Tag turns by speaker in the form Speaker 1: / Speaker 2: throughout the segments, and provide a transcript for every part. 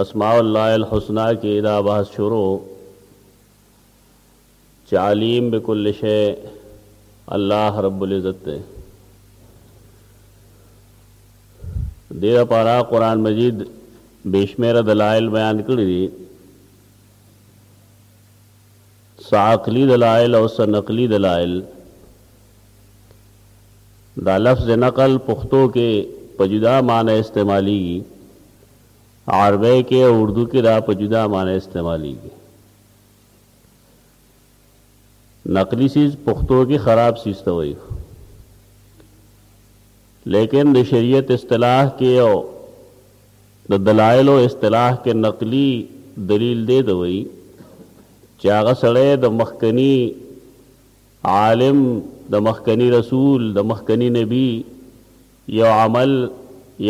Speaker 1: اسماء الله الحسنی کې دا بحث شروع چې علیم بكل شی الله رب العزت دی دې لپاره قران مجید بشمیره دلایل بیان کړی دي څه عقلي دلائل او څه نقلي دلائل دا لفظ نقل پښتو کې په جدا معنی استعماليږي عربی کې او اردو کې دا په جدا معنی استعماليږي نقلی سیز پښتو کې خراب سیز ته وایي لیکن د شریعت اصطلاح کې او د دلایلو اصطلاح کې نقلي دلیل دې ته وایي چې هغه سړی د مخکني عالم د مخکني رسول د مخکني نبی یو عمل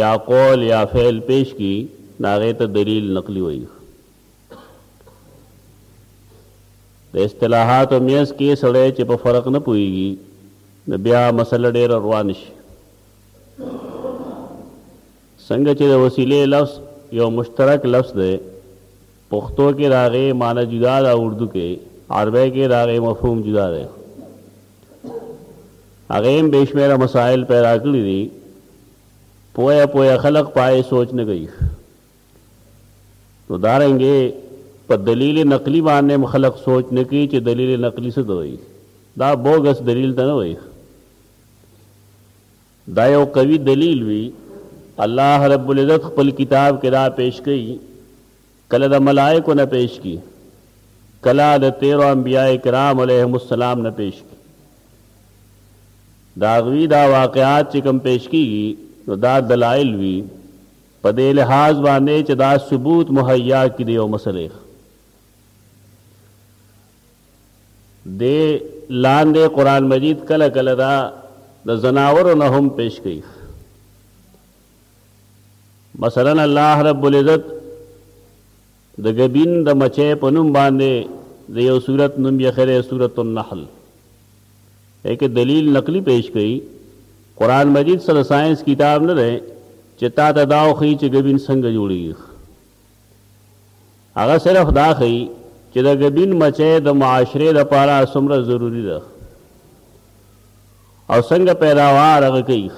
Speaker 1: یا قول یا فعل پیش کی ناغه ته دلیل نقلی وایي د اصطلاحاتو مینځ کې سړی چې په فرق نه پوهېږي نو بیا مسله ډېره روانه شي څنګه چې د وسیلې لفظ یو مشترک لفظ دی پښتو کې د هغې معنی جدا ده اردو کې عربۍ کې د هغې مفهوم جدا دی هغې هم بې شمېره مسایل پیدا کړي دي پوهه پوهه خلق پای سوچ نه کوي نو دارنګه په دلیل نقلی باندې هم خلق سوچ نه کوي چې دلیل نقلی څه ته وایي دا بوګس دلیل ته نه وایي دا یو قوي دلیل وي الله رب العزت خپل کتاب کې دا پیش کړي کله د ملائکو نه پیش کړي کله د تیرو انبیاء کرام علیهم السلام نه پیش کړي دا غوی دا واقعات چې کوم پیش کیږي نو دا دلایل وي په دې لحاظ باندې چې دا ثبوت مهیا کړي د یو مسلې خه دې لاندې قران مجید کله کله دا د زناورو نه هم پیش کوي مثلا الله رب العزت د ګبين د مچۍ په نوم باندې د يو سورت نوم يښی دی سورة النحل دی که دليل نقلي پيش کوي قرآن مجيد څه د ساينس کتاب نه دی چې تا ته دا وښيي چې ګبين څنګه جوړيږي هغه صرف دا ښيي چې د ګبين مچۍ د معاشرې لپاره څومره ضروري ده او څنګه پیداوار هغه کوي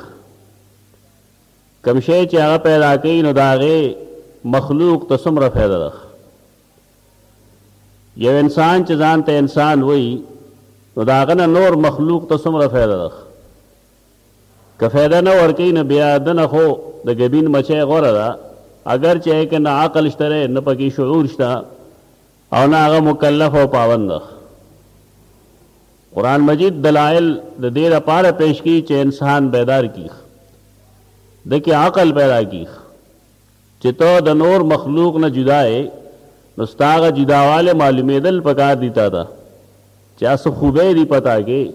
Speaker 1: کوم شی چې هغه پیدا کوي نو د هغې مخلوق ته څومره فایده ده یو انسان چې ځان ته انسان وایي نو د هغه نه نور مخلوق ته څومره فایده ده که فایده نه ورکوي نو بیا د نه خو د ګبین مچۍ غوره ده اگر چې که نه عقل شته نه پکې شعور شته او نه هغه مکلف او پابند ده. قرآن مجید دلائل د دې لپاره پیش کړي چې انسان بیدار کړي، ده کې عقل پیدا کړي چې ته د نور مخلوق نه جدا یې نو ستا هغه جداوالی معلومېدل پکار دي تا ته چې هغه څه خوبۍ دي په تا کې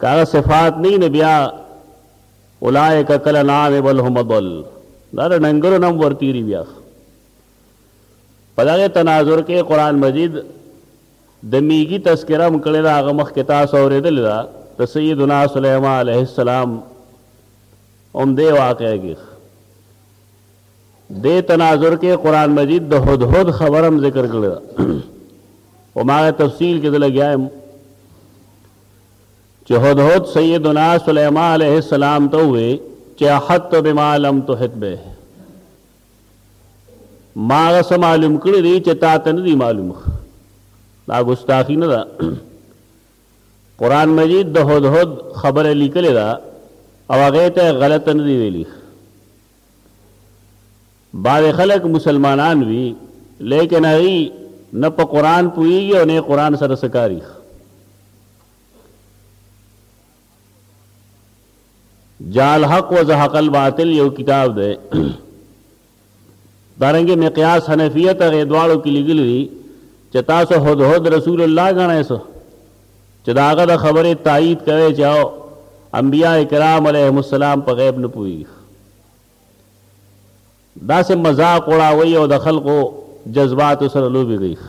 Speaker 1: که هغه صفات نه وي نو بیا اولئک کالانعام بل هم اضل دا د ډنګرو نه هم ورتېري بیا په دغه تناظر کې قرآن مجید د میږي تذکره هم کړې ده هغه مخکې تاسو اورېدلې ده د سیدنا سلیمان علیه السلام هم دې واقعه کې دې تناظر کې قرآن مجید د هدهد خبر هم ذکر کړې ده او ما تفصیل کې زه لګیا یم چې هدهد سیدنا سلیمان علیه السلام ته وویل چې احط بما لم تحط به ما هغه څه معلوم کړي دي چې تا ته نه دي معلوم دا ګستاخي نه ده قرآن مجید د هدهد خبره لیکلې ده او هغې ته غلطه نه دي ویلي بعضې خلک مسلمانان وي لیکن هغوی نه په قرآن پوهېږي او نه قرآن سره څه کاري جاء الحق و زهق الباطل یو کتاب دی دارنګه مقیاس حنفیه ته غیدوالو کې لګلی دی چې تاسو هود هود رسول الله غنئ سو چې داغه د خبره تایید کوي چې او انبیاء کرام علیهم السلام په غیب نه پوي دا سه مذاق وړاوي او د خلکو جذبات سره لوبي غیخ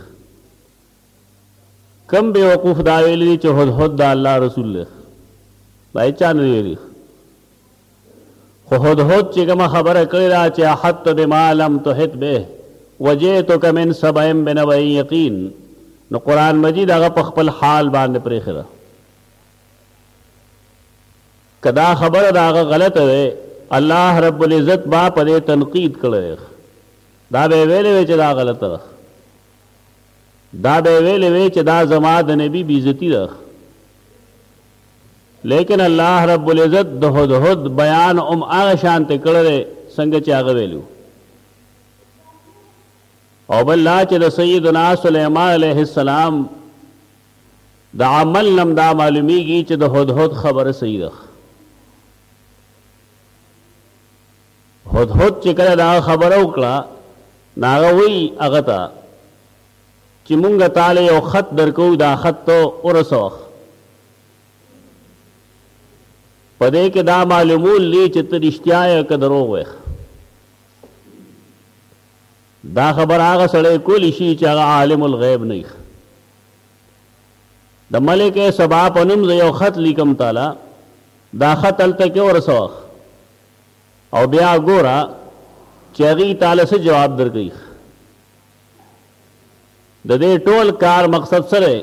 Speaker 1: کوم بیوقوف دا ویلی دی چې هدهد د الله رسول دی دا هیچا نه دی ویلی خو هدهد چې کومه خبره کړې ده چې احط بما لم تحط به وجئتک من سبع بنبأ یقین نو قرآن مجید هغه په خپل حال باندې پرېښې ده که دا خبره د هغه غلطه وی الله رب العزت با په دې تنقید کړی دا به ویلې چې دا غلطه ده دا به ویلې وې چې دا زما د نبی بیزتی ده لیکن الله رب العزت د هدهد بیان ام هغه شان ته کړل څنګه چې هغه ویلو او بل لا چې د سیدنا سلیمان علیه السلام د عمل نم دا معلومیږي چې د هدهد خبره صحیح ده هدهد چې کله دا خبره وکړه نو هغه وایي هغه ته چې مونږ تاله یو خط درکوو دا خط ته ورسوه په دې کې دا معلومول دی چې ته رښتیا یې که دروغ وایې دا خبر هغه سړی کولی شي چې هغه عالم الغیب نه یې د ملک سبا په نوم زه یو خط لیکم تعالی دا خط هلته کې ورسوه او بیا ګوره چې هغوی تاله څه جواب درکوي د دې ټول کار مقصد څه دی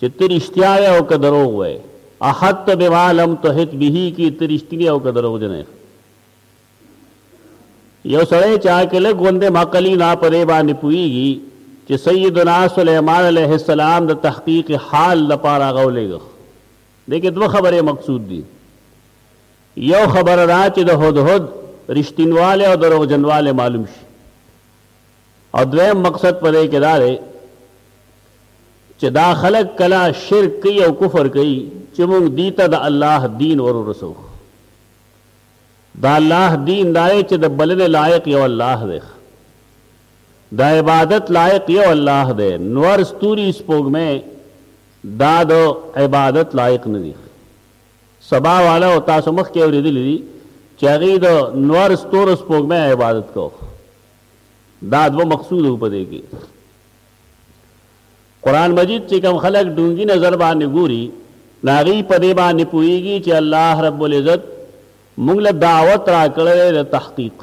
Speaker 1: چې ته رښتیا وې او که دروغ وې احط بما لم تحط به کې ته رښتینی او که دروغجن یې یو سړی چې هغه لږ غوندې مقلی نه په دې باندې پوهېږي چې سیدنا سلیمان علیه السلام د تحقیق حال لپاره هغه ولېږه دې کې دوه خبرې مقصود دي یو خبره ده چې د هدهد رښتینوالی او دروغجنوالی معلوم شي او دویم مقصد په دې کې دا دی چې دا خلک کله شرک کوي او کفر کوي چې موږ دې ته د الله دین ور ورسو دا الله دین دا دی چې د بلنې لایق یو الله دی د عبادت لایق یو الله دی نور ستوري سپوږمۍ دا د عبادت لایق نه دي سبا والو تاسو مخکې اورېدلي دي چې هغوی د نور ستورو سپوږمۍ عبادت کوه دا دوه مقصود وو په دې کې قرآن مجید چې کوم خلک ډونګي نظر باندې ګوري نو هغوی په دې باندې پوهېږي چې الله رب العزت موږ له دعوت راکړی د تحقیق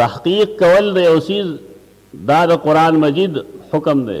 Speaker 1: تحقیق کول د یو څیز دا د قرآن مجید حکم دی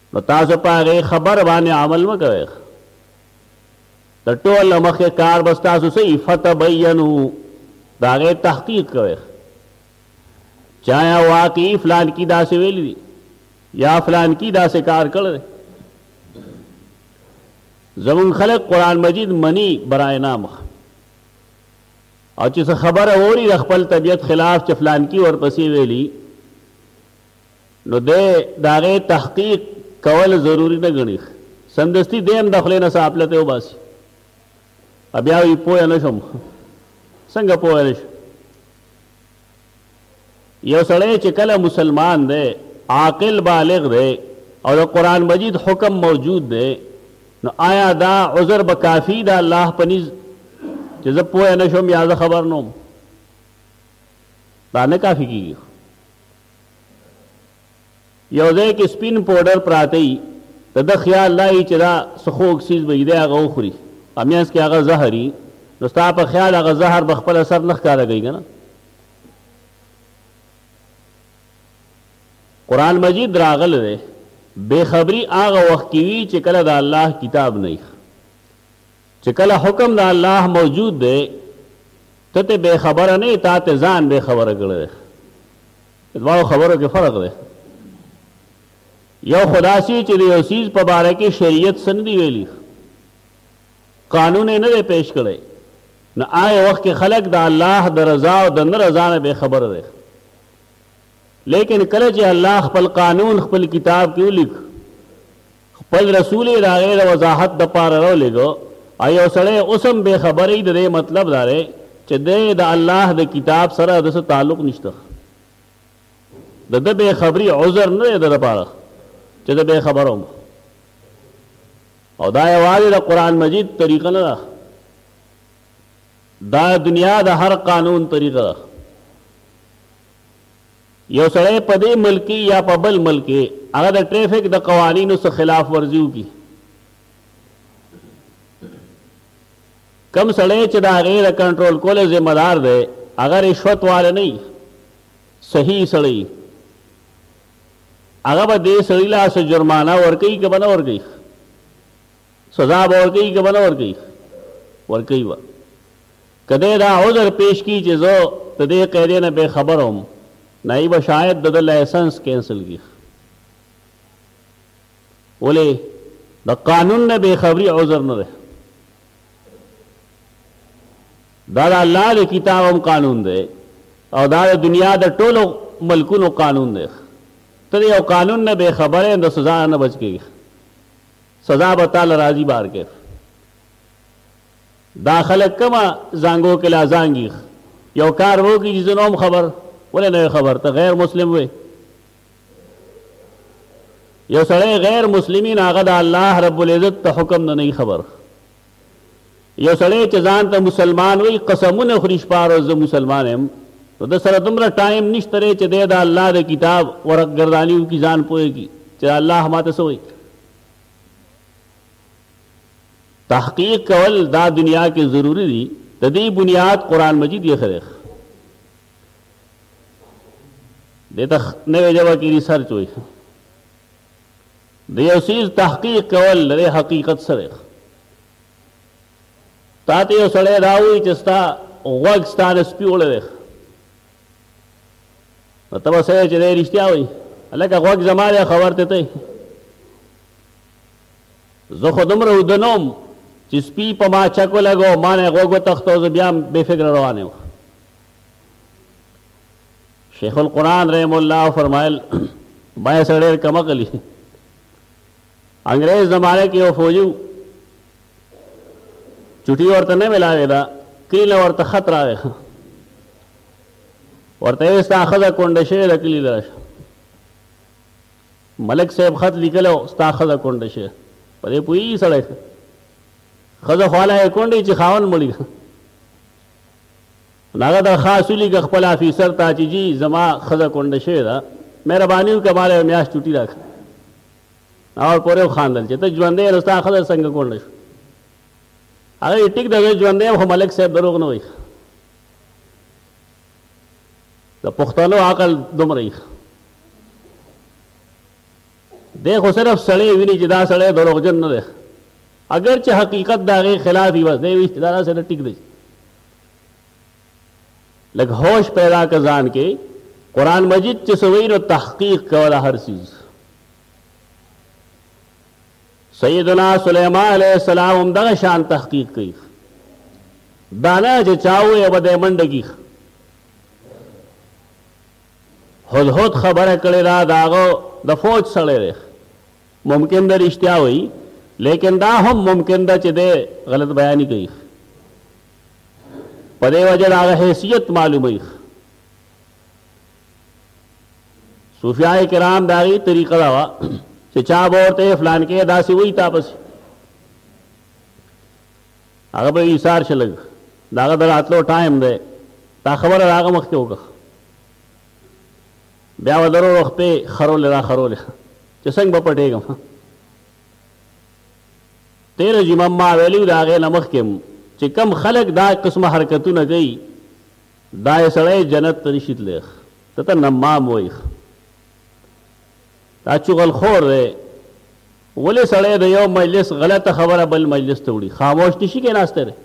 Speaker 1: نو تاسو په هغې خبر باندې عمل مه کوئ د ټول نه مخکې کار به ستاسو څه وي فتبینو د هغې تحقیق کوئ چې آیا واقعي فلانکي داسې ویلي دي یا فلانکي داسې کار کړی دی زمون خلق قرآن مجید منی برای نامخ او چې څه خبره اوري د خپل طبیعت خلاف چې فلانکي ورپسې ویلي نو دی د هغې تحقیق کول ضروري نه ګڼي، سمدستي دی هم د خولې نه څاپلتې وباسي او بیا وایي پوه نه شوم، څنګه پوه نه شو؟ یو سړی چې کله مسلمان دی عاقل بالغ دی او د قرآن مجید حکم موجود دی نو آیا دا عذر به کافي د الله په نیز چې زه پوه نه شوم یا زه خبر نه وم دا نه کافي کېږي یو ځای کې سپین پوډر پراته وي د ده خیال دا وي چې دا څه خوږ څیز به وي دی هغه وخوري په منځ کې هغه زهر وي نو ستا په خیال هغه زهر به خپل اثر نه ښکاره کوي که نه قرآن مجید راغلی دی بې خبري هغه وخت کې وي چې کله د الله کتاب نه وي چې کله حکم د الله موجود دی ته ترې بې خبره نه یې، تا ترې ځان بې خبره کړی دی. په دواړو خبرو کې فرق دی. یو خو داسې چې د یو څیز په باره کې شریعت څه نه دي ویلي، قانون یې نه دی پیش کړی، نو هغه وخت کې خلک د الله د رضا او د نه رضا نه بې خبره دی. لیکن کله چې الله خپل قانون خپل کتاب کې ولیک خپل رسول یې د هغې د وضاحت دپاره راولېږه او یو سړی اوس هم بې خبره وي، ددې مطلب دا دی چې ده یې د الله د کتاب سره د څه تعلق نشته. د ده بې خبري عذر نه دی د ده لپاره چې زه بې خبره وم. او دا یوازې د قرآن مجید طریقه نه ده، دا دنیا د هر قانون طریقه ده. یو سړی په دې ملک کې یا په بل ملک کې هغه د ټریفک د قوانینو څخه خلاف ورزي وکړي کم سړی چې د هغې د کنټرول کولو ذمه دار دی هغه رشوت واله نه صحیح سړی هغه به دې سړي له څه جرمانه ورکوي که به نه ورکوي سزا به ورکوي که به نه ورکوي ورکوي به که دی دا عذر پیش کړي چې زه د دې قاعدې نه بې خبره وم، نایبه شاید د ده لایسنس کینسل کړي. ولې د قانون نه بې خبري عذر نه دی. دا د الله د کتاب هم قانون دی او دا د دنیا د ټولو ملکونو قانون دی. ته د یو قانون نه بې خبره د سزا نه بچ کېږي. سزا به تا له راځي بار کې. دا خلک کومه زانګو کې لا زانګي یو کار وکړي چې زه نه وم خبر ولې نه خبر ته غیر مسلم وې یو سړی غیر مسلمین هغه د الله رب العزت ته حکم نه نه خبر یو سړی چې ځان ته مسلمان وي قسمونه خوري شپه ورځ زه مسلمان یم نو د سره دومره ټایم نشته دی چې دی د الله د کتاب ورق ګرداني وکړي ځان پوهېږي چې الله ماته څه وایي تحقیق کول دا دنیا کې ضروری دي د دې بنیاد قران مجید یې خریخ د تخ نوې جواب کې ریسرچ وي د یو سیز تحقیق کول د حقیقت سره تا ته یو سړی راوي چې ستا غوږ ستا د سپي وړی دی نو ته به سړی چې دی رښتیا وایي هلکه غوږ زما دی خبر ته ته زه خو دومره اوده نه وم چې سپي په ما چک ولګو ما نه غوږ وتښتو زه بیا هم بې فکره روان یم شیخ القرآن رحم الله فرمایل ما یې سره ډېر کم عقل دي انګرېز زمانه کې یو فوجي و چوټي ورته نه میلاوېده کلي نه ورته خط راغی ورته یې ستا ښځه کونډه شوې ده کلي ته راشه ملک صاحب خط لیکلو ستا خزه کونډه شه په دې پوهیږي سړی خزه خو هله کونډه چې خاون مړي هغه درخواست ولیکه خپل افیسر ته چې جی زما خزه کونډه شوې ده مهرباني وکړه ما له یوه میاشت چوټي راکړه هغه پورې وخاندل چې ته ژوندی نو ستا ښځه څنګه کونډه شو هغه یې ټیک ده زه ژوندی یم خو ملک صاحب دروغ نه وایي د پښتنو عقل دومره یې دی خو صرف سړی ویني چې دا سړی دروغجن نه دی اگر چې حقیقت د هغې خلاف وي بس دی وایي چې دا داسې نه ټیک دی لږ هوش پیدا که ځان کې قرآن مجید چې څه وایي نو تحقیق کوه د هر څیز سیدنا سلیمان علیه السلام هم دغه شان تحقیق کوي دا نه چې چا وویل به دی منډه کړي هدهد خبره کړې ده د هغه د فوج سړی دی ممکن ده رښتیا وایي لیکن دا هم ممکن ده چې دی غلط بیاني کوي په دې وجه د هغه حیثیت معلوموي صوفیاء کرام د هغې طریقه دا وه چې چا به ورته فلانکی داسې وایي تا پسې هغه به ایثار شي لږ د هغه د راتلو ټایم دی دا خبره د هغه مخکې وکړه بیا به درو وختې خرولې را خرولې چې څنګه به پټېږم تېره جمعه ما ویلي د هغې نه مخکې چې کم خلک دا قسمه حرکتونه کوي دا یې سړی جنت ته نشي تلی خ ده ته نمام وایي خ دا چغل خور دی ولې سړی د یو مجلس غلطه خبره بل مجلس ته وړي خاموش نشي کېناستی دی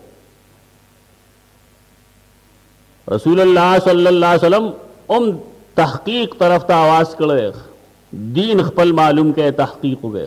Speaker 1: رسول الله صلی الله علیه وسلم هم تحقیق طرف ته आवाज کړی دین خپل معلوم کړي تحقیق وکړي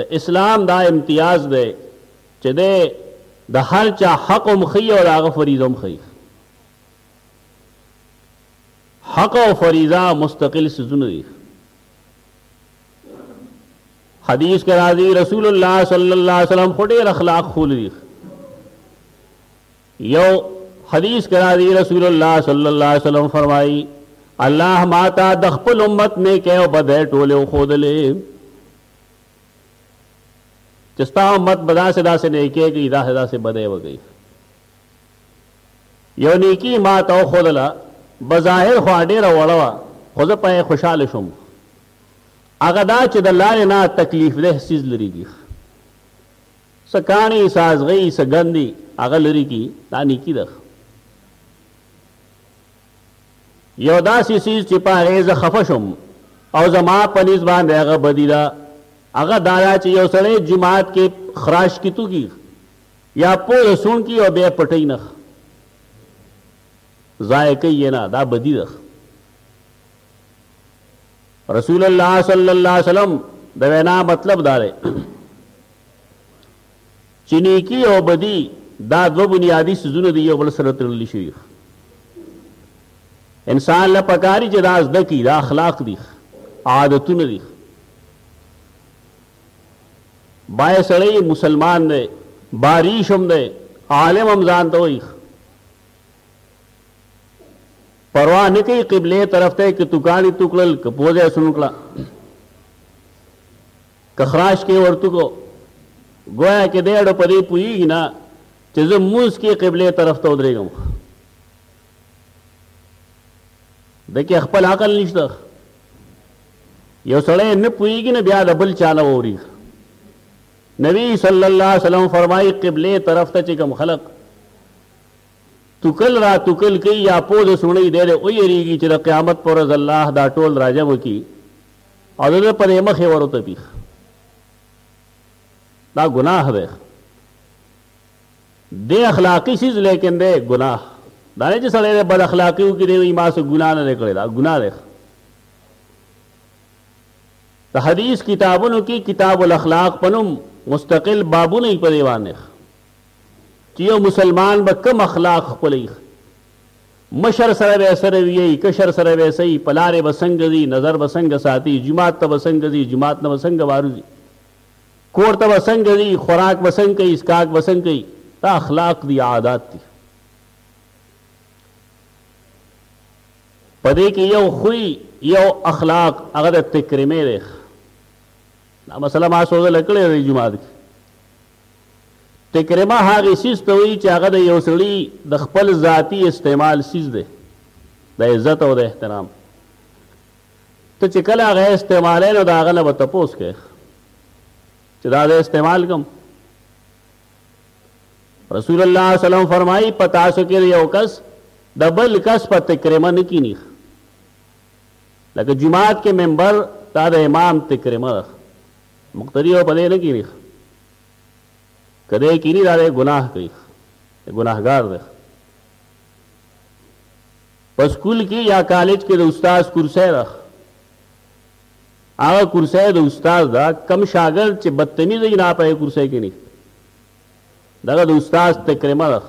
Speaker 1: د اسلام دا امتیاز دی چې دی د هر چا حق هم ښیي او د هغه فریضه هم ښیي حق او فریضه مستقل سيزونه دي حدیث کې راځي رسول الله صلی الله علیه وسلم خو ډېر اخلاق ښوولي دي یو حدیث کې راځي رسول الله صلی الله علیه وسلم فرمایي الله ماته د خپل امت نیکه او بده ټوله وښودلې چې ستا امت به داسې داسې نیکه کوي داسې داسې بده وکړي یو نیکی ما ته وښودله بظاهر خو ډېره وړه وه خو زه په خوشحاله شوم هغه دا چې د لارې نه تکلیف ده څیز لرېږي څه کاڼي څه ازغي څه ګندي هغه لري کی دا نیکی ده یو داسې سیز چې په هغې زه خفه شوم او زما په نیز باندې هغه بدی ده هغه دا ده چې یو سړی جماعت کې خراش کې توکي یا پوله سون کې او بیا پټۍ نه ضایع کوي نه دا بدی ده رسول الله صلی الله علیه وسلم د وینا مطلب دا دی چې نیکی او بدی دا دوه بنیادی سيزونه دي یو بل سره تړلي شوي انسان له پکاري چې دا زده کی دا اخلاق دي عادتونه دي بای سړی مسلمان دی باریش هم دی عالم هم ځان ته وایي پروا نه کوي قبلې طرف ته که توکاڼي تو کړل که پوزه یې سن کړه که خراش کې ورته کو ګویا کې دی اړو په دې پوهېږي نه چې زه مونځ کې قبلې طرف ته ودرېږم د کې خپل عقل نشته یو سړی نه پوهېږي نه بیا د بل چا نه واوري نبی صلی الله علیه وسلم فرمایي قبلې طرف ته چې کوم خلق توکل را توکل کوي یا پوزه سوڼوي، دی دې ویریږي چې د قیامت په ورځ الله دا ټول را جمع کړي او د ده په دې مخ یې ور وتپي. دا ګناه دی. دی اخلاقي څیز لیکن دی ګناه. دا نه چې سړی دی بد اخلاقي وکړي دی وایي ما څه ګناه نه دی کړی، دا ګناه دی. د حدیث کتابونو کې کتاب الاخلاق په نوم مستقل بابونه یې په دې باندې چی یو مسلمان به کوم اخلاق خپلوی مشر سره به سره وی کشر سره به سي پلار به څنګه زی نظر به څنګه ساتي جماعت ته به څنګه زی جماعت نه به څنګه وارزي کور ته به څنګه زی خوراک به څنګه کوي اسکاک به څنګه کوي دا اخلاق دي عادات دي پدې کې یو خوې یو اخلاق هغه د تکرمه دی دا مسله ما سوزه لکړې دی جماعت کې تکرمه هغې څیز ته وایي چې هغه د یو سړي د خپل ذاتي استعمال څیز دی د عزت او د احترام ته چې کله هغه استعمالوې نو د هغه نه به تپوس کوې چې دا زه استعمال کوم رسول الله صلی الله علیه وسلم فرمایي په تاسو کې یو کس د بل کس په تکرمه نه کینی لکه جماعت کې ممبر دا د امام تکرمه ده مقتدی او په دی نه کینی خه که دی کینی دا دی ګناه کوي خه دی ګناهګار دی خه په سکول کې یا کالج کې د استاد کرسی ده هغه کرسی د استاد ده کم شاګرد چې بدتمیز وي نه په کرسی کې نه دغه د استاد تکرمه ده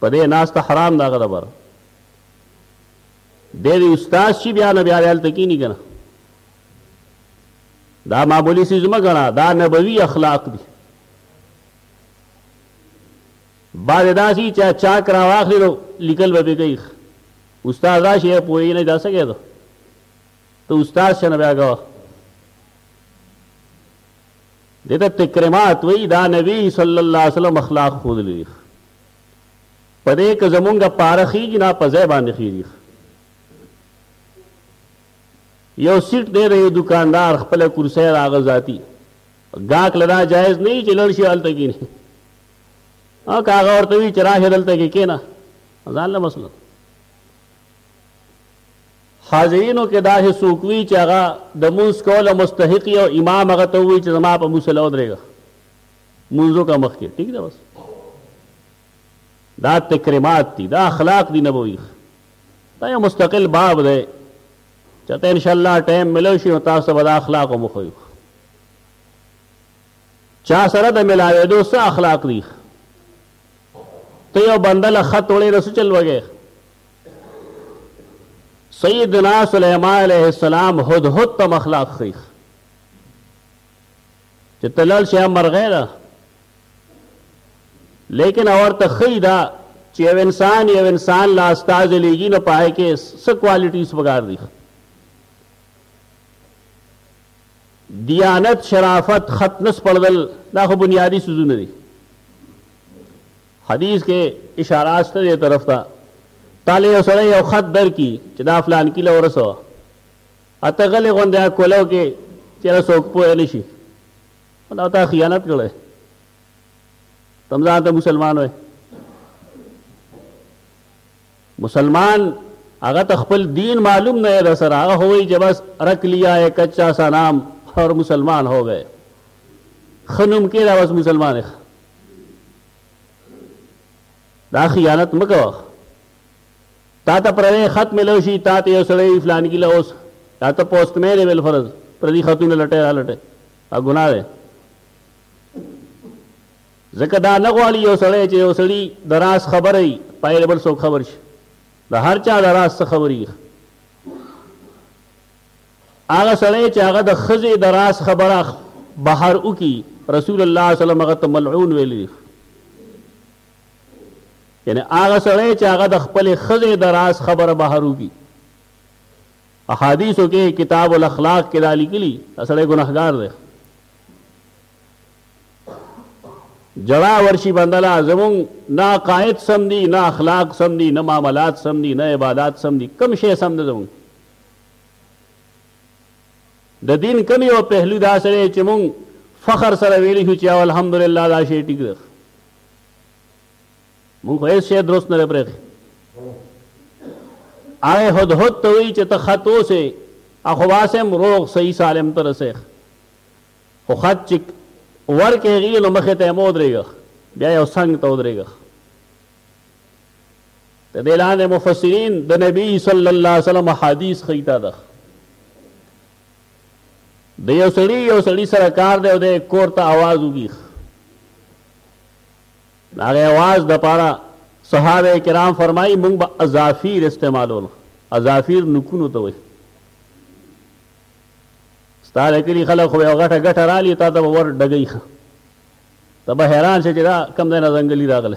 Speaker 1: په دې ناسته حرام ده هغه د بره دی د استاد شي بیا نه بیا هلته کینی که نه دا معمولی سیز مګنا دا نبوی اخلاق دی بعد داسی چا چاک را واخلی نو لیکل به بگئی استاد راشی پوئی نه دا سکے دو تو استاد شنه بیا گوا دیتا تکرمات وی دا نبی صلی اللہ علیہ وسلم اخلاق خود لیخ پدې که زمونږ پاره خېږي نه په ځای باندې خېږي یو سیټ دی د یو دکاندار خپله کرسۍ د هغه ذاتي ګاک له دا جایز نه وي چې لړ شي هلته کیني او که هغه ورته وي چې راشه دلته کې کینه ځان له مسله حاضرینو کې داسې څوک وي چې هغه د مونځ کوله مستحق او امام هغه ته ووایي چې زما په مصله ودرېږه مونځ وکړه مخکې ټیک ده بس دا تکرمات دي دا اخلاق دي نبوي دا یو مستقل باب دی چې ته ان شاء الله ټایم ملو شي نو تاسو به دا اخلاق مو خو چا سره د ملاوېدو څه اخلاق دي ته یو بنده له خط وړې رسو چل وګې سیدنا سلیمان علیه السلام هدهد ته مخلاق خیخ چې ته لاړ شې مرغۍ ده لیکن اور ته ښیي دا چې یو انسان یو انسان له استازی لیږي نو په هغې کې څه کوالټیز پکار دي دیانت شرافت خط نه سپړدل دا خو بنیادي څیزونه دي حدیث کې اشاره سته دې طرف ته تاله یو سړی یو خط درکړي چې دا فلان کي له ورسوه اته غلې غوندې اکولو کې چېرې څوک پوه نه شي دا تا خیانت کړی تم ځان ته مسلمان وای مسلمان هغه ته خپل دین معلوم نه ده سره هغه وایي چې بس رک لیا ہے کچا سا نام اور مسلمان ہو گئے خنوم کې دا بس مسلمان دا خیانت مکوه تا ته پردی خط ملو شي تا ته یو سړی فلانګي له اوس دا ته پوسټ مې دی بل فرض پردی خطونه لټه را لټه دا ګناه ده ځکه دا نه غواړي یو سړی چې یو سړی د راز خبره وي پایله بل څوک خبر شي د هر چا د راز څه خبرېږي هغه سړی چې هغه د ښځې د راز خبره بهر وکړي رسول الله صلی الله علیه وسلم هغه ته ملعون ویلی یعنی هغه سړی چې هغه د خپل خزه د راز خبره بهر وکي احادیثو کې کتاب الاخلاق کې دا لیکلي سړی ګناهګار دی جړا ورشي بندلا زمون نه قائد سم دي نه اخلاق سم دي نه معاملات سم دي نه عبادت سم دي کم شي سم دي زمون د دین کمی او پهلو دا سره چې مونږ فخر سره ویلی شو چې الحمدلله دا شی ټیک دی مونږ خو هېڅ شی درست نه دی پرېښی هغه هدهد ته وایي چې ته خط اوسې اخو باسې هم روغ صحیح سالم ته رسېښ خو خط چې ورکې هغې نو مخې ته یې مه ودرېږه بیا یو څنګ ته ودرېږه د دې لاندې مفسرین د نبی صلی الله علیه وسلم حدیث ښیي تا ده د یو سړي یو سړي سره کار دی او دی کور ته اواز وبیخ د هغې اواز دپاره صحابه کرام فرمایي موږ به اظافیر استعمالول اظافیر نکونو ته وایي ستا د کلي خلک خو یو غټه ګټه رالي تا ته به ور ډګوي ته به حیران شې چې دا کوم ځای نه ځنګلي راغلی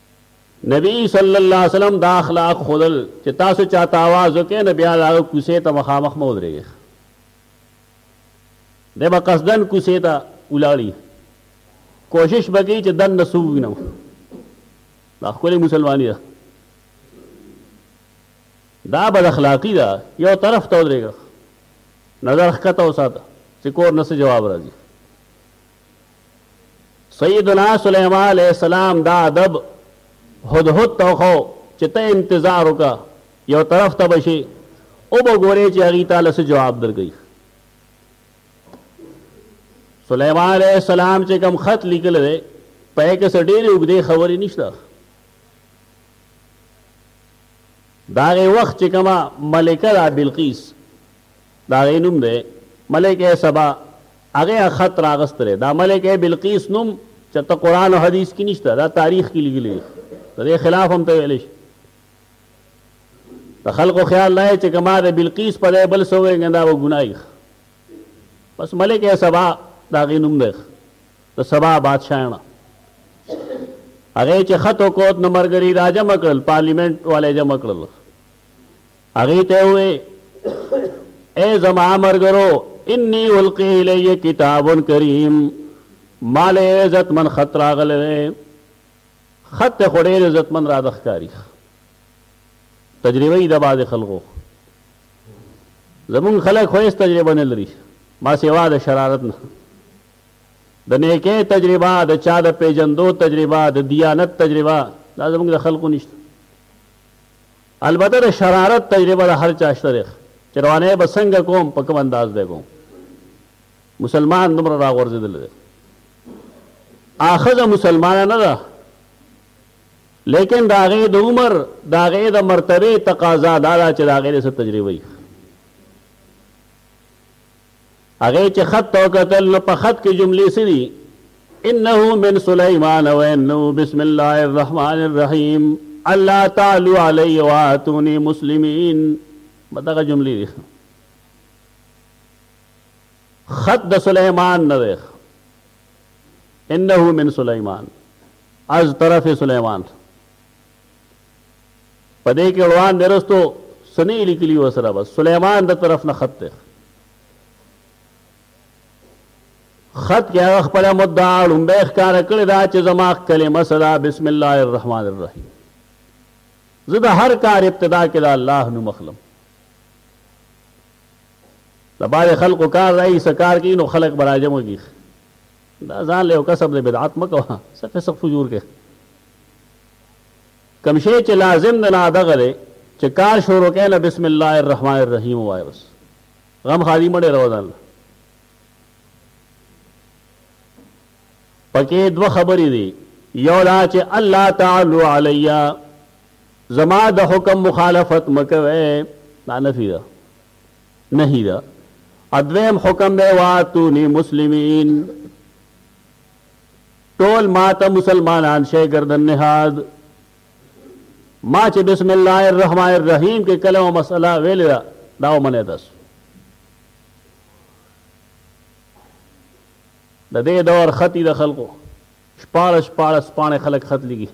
Speaker 1: نبي صلی الله علیه وسلم دا اخلاق ښودل چې تاسو چا ته اواز وکړئ نو بیا د هغه کوڅې ته مخامخ مه ودرېږئ ښه دی به قصداً کوڅې ته ولاړي کوشش به کوي چې دننه څوک وي نه دا ښکلې مسلماني ده دا بد اخلاقي ده یو طرف ته ودرېږه نظر ښکته وساته چې کور نه څه جواب راځي سیدنا سلیمان علیه السلام دا ادب هدهد ته وښو چې ته انتظار وکړه یو طرف ته به شي وبه ګورې چې هغوی تاله څه جواب درکوي سلیمان علیه السلام چې کوم خط لیکلی دی په یې کې څه ډېرې اوږدې خبرې نشته دا غي وخت چې کما ملکه دا بلقیس د هغې نوم دی ملکه سبا هغې هغه خط راغسته دی دا ملکه بلقیس نوم چرته قرآن او حدیث کې نشته دا تاریخ کې لیکلي دي د دې خلاف هم ته ویلی شي د خلکو خیال دا چې که ما د بلقیس په ځای بل څه وویل دا به ګناه وي بس ملکه سبا د هغې نوم دی د سبا بادشاهڼه هغې چې خط وکوت نو ملګري راجمع کړل پارلیمنټ والې جمع کړل هغوی ته ووې، اې زما مرګرو! اني القي الي کتاب کریم، ما له یوه عزتمن خط راغلی دی، خط ته خو ډېر عزتمن راته ښکاري، تجربه یې ده بعضې خلکو، زموږ خلک خو هېڅ تجربه نه لري، ما سوا د شرارت نه، د نېکۍ تجربه، د چا د پېژندو تجربه، د دیانت تجربه، دا زموږ د خلکو نشته. البته د شرارت تجربه د هر چا شته رخ چې روانه یې به څنګه کوم په کوم انداز به یې کوم مسلمان دومره راغورځېدلی دی هغه ښځه مسلمانه نه ده لیکن د هغې د عمر د هغې د مرتبې تقاضا دا ده چې د هغې د څه تجربه وي هغه چې خط ته وکتل نو په خط کې جملې څه دي؟ انه من سلیمان و انه بسم الله الرحمن الرحیم الله تعالی علی واتونی مسلمین دغه جملې دي خط د سلیمان نه دی انه من سلیمان از طرف سلیمان په دې کې ړوان دی رستو څه نه لیکلي وسره بس سلیمان د طرف نه خط دی خط کې هغه خپل مدعا لومبه ښکار کړی دا چې زما کلمه صدا بسم الله الرحمن الرحیم زه د هر کار ابتدا کې د الله نوم اخلم د بعضې خلکو کار رایي څه کار کوي نو خلک به راجم کېږي دا ځان له یو کسب د بدعت مه کوه څه فسق فجور کې کوم شی چې لازم دی نه دغه دی چې کار شروع کړئ نه بسم الله الرحمن الرحیم ووایئ بس غم خالي مه ډېروه ځان له پکې دوه خبرې دي یو دا چې الله تعالی علیا زما د حکم مخالفت مکوي دا نفي ده نهي ده ادویم حکم دی واتونی مسلمین ټول ماته مسلمانان شی ګردن نهاد ما چې بسم الله الرحمن الرحیم کې کلمه مسله ویل دا دا ومنه تاسو د دې دور خطي د خلکو شپاره شپاره سپانه خلک خط لګي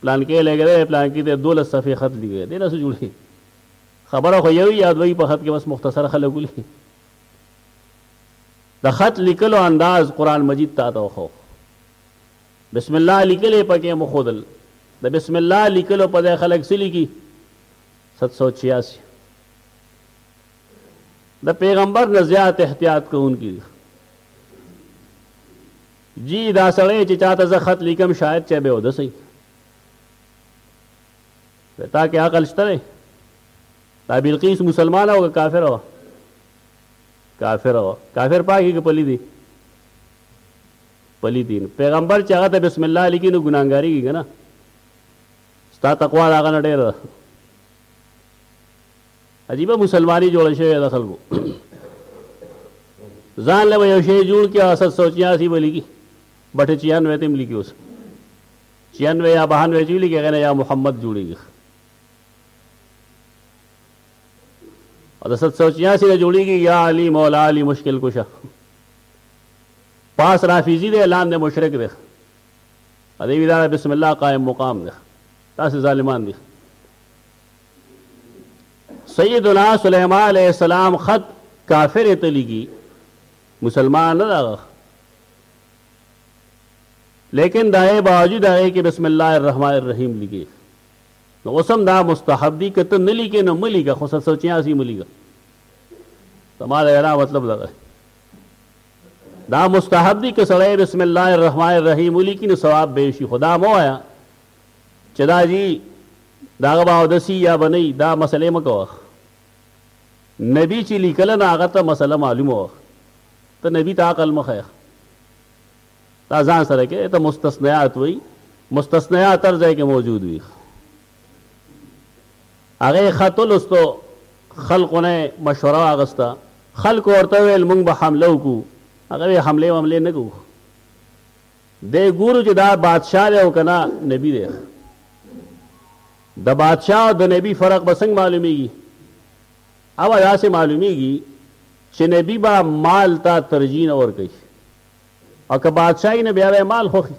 Speaker 1: پلان کې لګره پلان کې د 12 صفحه خط لګي دې نه جوړي خبره خو یو یاد وی په خط کې بس مختصر خلک ولي د خط لیکلو انداز قرآن مجید تاته وښوخ بسم الله لیکل یې پکې مخودل د بسم الله لیکلو په ځای خلک څه لیکي ست سو چھیاسی د پیغمبر نه زیات احتیاط کوونکي دي جی دا سړی چې چاته زه خط لیکم شاید چې به وده سي تا کې عقل شته دی دا بلقیس مسلمانه او کافره وه کافر کافر پاکي کې پلي دي پلي دي پیغمبر چې هغه ته بسم الله لیکي نو ګناګاري کې کنه ستا تقوا دا غنه ډېر ده عجیبه مسلمانی جوړ شوی د خلکو ځان له یو شی جوړ کې اسد سوچیا سی بلیږي بټه چیان وې تم لیکي اوس چیان وې یا بهان وې جوړیږي غنه یا محمد جوړیږي او د ست سوچیاں سره جوړیږي یا علی مولا علی مشکل کشه پاس رافیزی دی لاندې مشرک دی ا دې ویلا بسم الله قائم مقام دی تاسو ظالمان دي سیدنا سلیمان علیہ السلام خط کافر ته لګي مسلمان نه راغ لیکن دای باوجود هغه کې بسم الله الرحمن الرحیم لګي نو اوس هم دا مستحب دي که ته نه لیکې نو مه لیکه خو څه څه چې هسې مه لیکه زما د وینا مطلب دا دی دا مستحب دي که سړی بسم الله الرحمن الرحیم ولیکي نو ثواب به شي خو دا مه وایه چې دا جي د هغه به اودسي یا به نه دا مسلې مه کوه نبي چې لیکله نو هغه ته مسله معلومه وه ته نبي ته عقل مه ښیه دا ځان سره کې ته مستثنیات وي مستثنیات هر ځای کې موجود وي هغه خط لستو خلقونه مشوره واغسته خلق ورته ویل مونږ به حمله وکړو هغه حمله وملې نه کوو د ګورو چې دا بادشاه دی او کنه نبی دی د بادشاه او د نبی فرق به څنګه معلومیږي او داسې معلومیږي چې نبی با مال ته ترجیح نه ورکوي او که بادشاه یې نه بیا به مال خوښي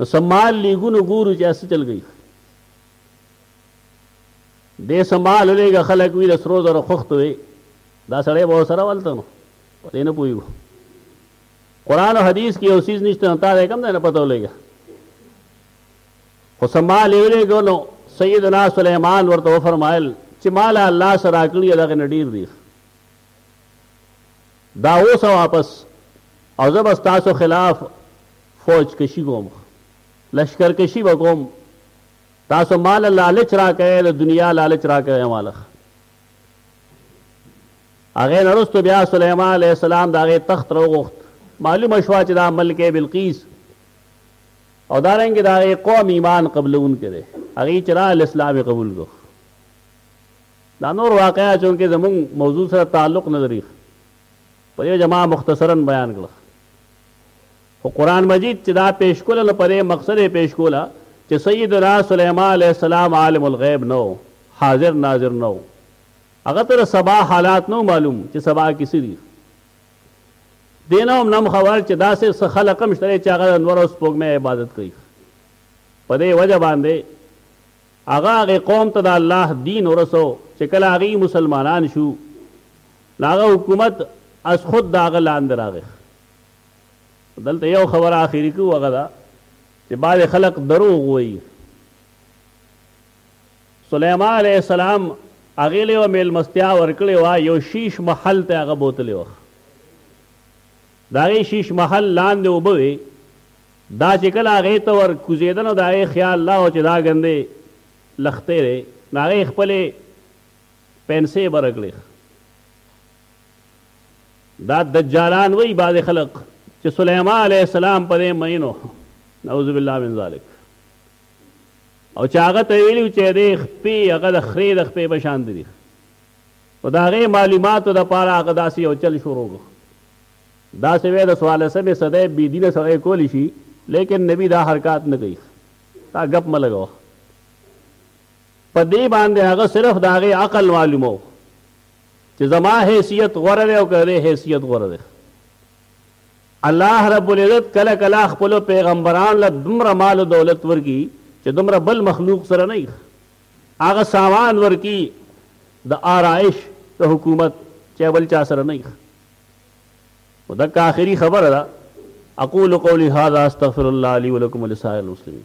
Speaker 1: نو څه مال لیږو نو ګورو چې څه چل کوي دې څه مال ولېږه خلک وي د سرو زرو خوښت وي دا سړی به ورسره ولته نو په دې نه پوهېږو قرآن او حدیث کې یو څیز نشته نو تا دی کوم دی نه پته ولېږه خو څه مال یې ولېږو نو سیدنا سلیمان ورته وفرمایل چې مال الله سره راکړي دغه نه ډېر دي دا اوسه واپس او زه به ستاسو خلاف فوج کشی کوم لشکر کشی به کوم تاسو مال لالچ راکوي د دنیا لالچ راکوي مالخ هغه نرستو بیا سليمان عليه السلام دا غي تخت روغخت معلومه شو چې دا ملکه بلقیس او دا رنګ دا غي قوم ایمان قبلون کړي هغه چې را اسلام قبول کو دا نور واقعه چونکه زموږ موضوع سره تعلق نه لري په دې وجه ما مختصرا بیان کړه خو قرآن مجید چې دا پیش کوله نو په دې مقصد یې پیش کوله چې سیدنا سلیمان علیه السلام عالم الغیب نه و حاضر ناظر نه و هغه ته د سبا حالات نه معلوم چې سبا کې څه دي دې نه هم نه خبر چې داسې څه خلق هم شته چې هغه د نور او سپوږمۍ عبادت کوي په دې وجه باندې هغه هغه قوم ته د الله دين ورسو چه کله هغوی مسلمانان شو نو هغه حکومت از خود د هغه لاندې راغښت. دلته يو خبره آخري کوو هغه دا چه بعضې خلق دروغ وایی. سليمان عليه السلام هغه له يوه ميلمستيا ورکړې وه يو شيش محل ته هغه بوتلې وه. د هغې شيش محل لاندې اوبه وې. دا چې کله هغې ته ور کوزېده نو د هغې خیال دا و چې دا ګندی لښتی دی نو هغې خپلې پنسې بره کړې ښه دا دجالان وایي بعضې خلک چې سلیمان علیه السلام په دې مئین و نعوذ بالله من ذلک او چې هغه ته ویلي و چې دې خپې هغه د خرې د خپې په شان دي نو د هغې معلوماتو دپاره هغه داسې یو چل شروع کړو داسې وې د څوارلسمې صدۍ بې دينه سړی کولی شي ليکن نبي دا حرکات نه کوي تا ګپ مه لګوه په دې باندې هغه صرف د هغې عقل معلومه و چې زما حیثیت غوره دی او که دې حیثیت غوره دی الله رب العزت کله کله خپلو پیغمبران له دومره مال و دولت ورکي چې دومره بل مخلوق سره نه هغه سامان ورکي د آرائش د حکومت چې بل چا سره نه ودک آخري خبره ده اقول قولي هذا استغفر الله لي ولكم ولسائر المسلمين